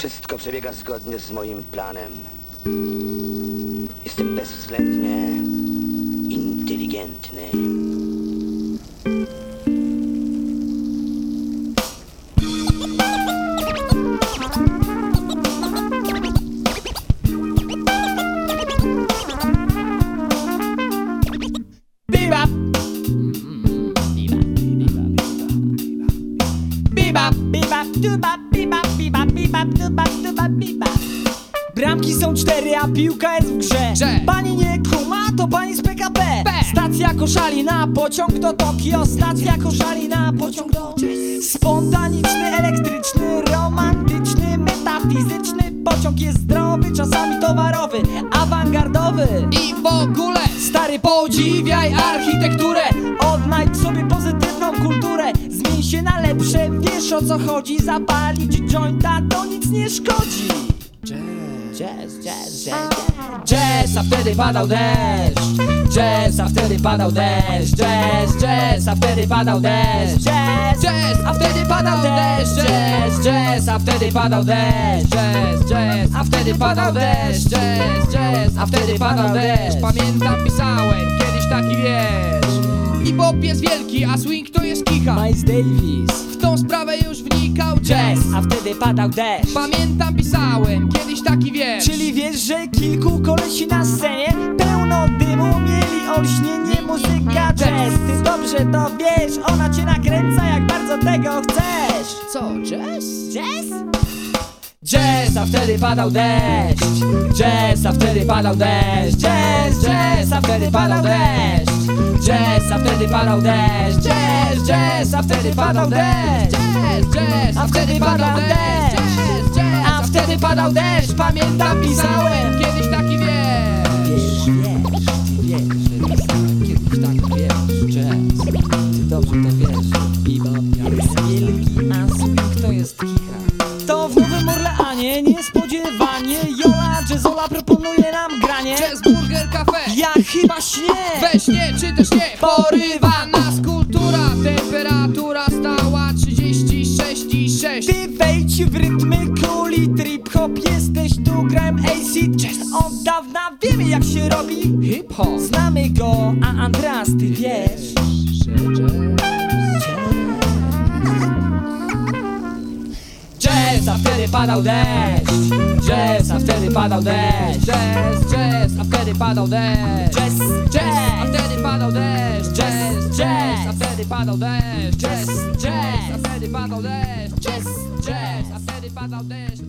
Wszystko przebiega zgodnie z moim planem. Jestem bezwzględnie inteligentny. Bramki są cztery, a piłka jest w grze. Grze. Pani nie kuma, to pani z PKP. Stacja koszalina, pociąg do Tokio. Stacja koszalina, pociąg do... Spontaniczny, elektryczny, romantyczny, metafizyczny. Pociąg jest zdrowy, czasami towarowy, awangardowy. I w ogóle Stary podziwiaj architekturę Odnajdź sobie pozytywną kulturę się na lepsze, wiesz o co chodzi. Zapalić jointa to nic nie szkodzi. Jazz, jazz, jazz, jazz. A wtedy padał deszcz. Jazz, a wtedy padał deszcz. Jazz, jazz, a wtedy padał deszcz. Jazz, Jazz, a wtedy padał deszcz. Jazz, jazz, a wtedy padał deszcz. Jazz, jazz A wtedy padał deszcz. Jazz, jazz A wtedy padał deszcz. Pamiętam pisałem kiedyś taki wiersz Hip-hop jest wielki, a swing to jest kicha. Miles Davis. W tą sprawę już wnikał Jazz, a wtedy padał deszcz. Pamiętam pisałem kiedyś taki wiersz Czyli wiesz, że kilku kolesi na scenie Pełno dymu mieli olśnienie muzyka jazz. Ty dobrze to wiesz, ona cię nakręca jak bardzo tego chcesz. Co, jazz? Jazz? Jazz, a wtedy padał deszcz. Jazz, a wtedy padał deszcz. Jazz, jazz, a wtedy padał deszcz. Jazz, a wtedy padał deszcz. Jazz, jazz, a wtedy padał deszcz. Jazz, jazz A wtedy padał deszcz. A wtedy padał deszcz, pamiętam pisałem kiedyś taki wiersz Jola Jazzola proponuje nam granie Jazz Burger Cafe Ja chyba śnię We śnie czy też nie? Porywa nas kultura Temperatura stała 36 i 6 Ty wejdź w rytmy kuli trip hop Jesteś tu, grałem acid Od dawna wiemy jak się robi. Hip-hop Znamy go, a Andras ty wiesz. Jazz, a padał deszcz. Jazz, a wtedy padał deszcz. Jazz, jazz, a wtedy padał deszcz. Jazz, Jazz, a wtedy padał deszcz. Jazz, jazz, a wtedy padał deszcz. Jazz, jazz, a wtedy padał deszcz. Jazz, jazz, a wtedy padał deszcz